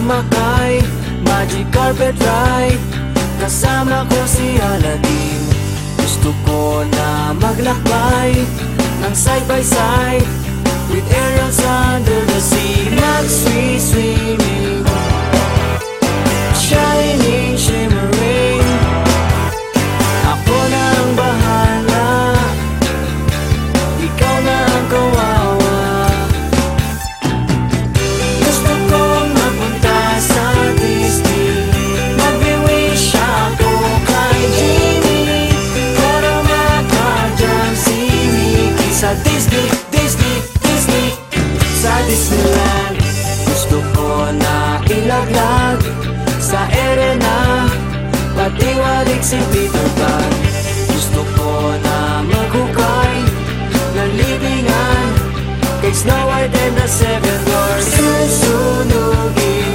sumakay. Magic carpet ride. Kasama ko si Aladdin. Gusto ko na maglakbay Ng side by side With aerials under the sea Disneyland Gusto ko na ilaglag Sa arena Patiwarik si Peter Pan. Gusto ko na maghukay Ng libingan Kay Snow White and the Seven Dwarfs. Susunugin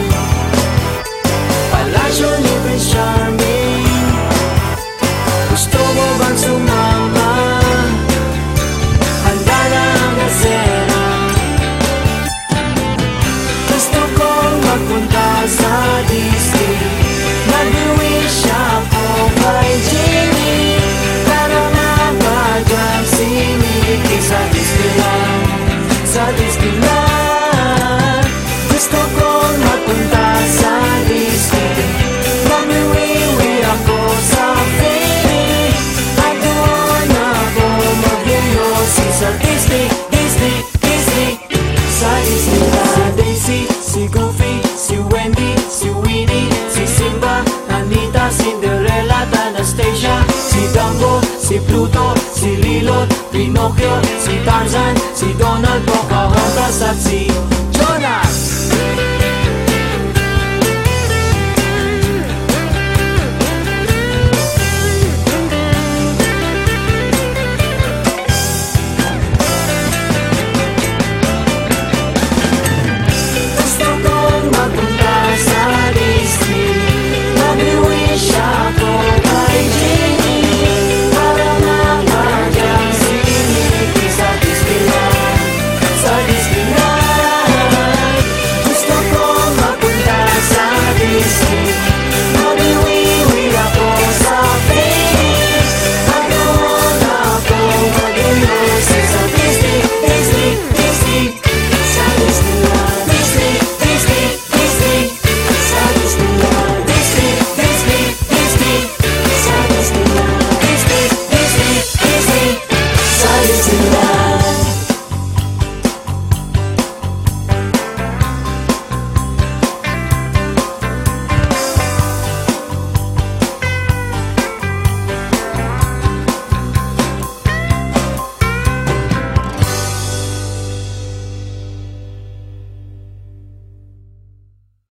Palasyo ni Prince Charming Cinderella, Anastasia Si Dumbo, si Pluto, si Lilo, Pinocchio, si Tarzan, si Donald, Pocahontas at si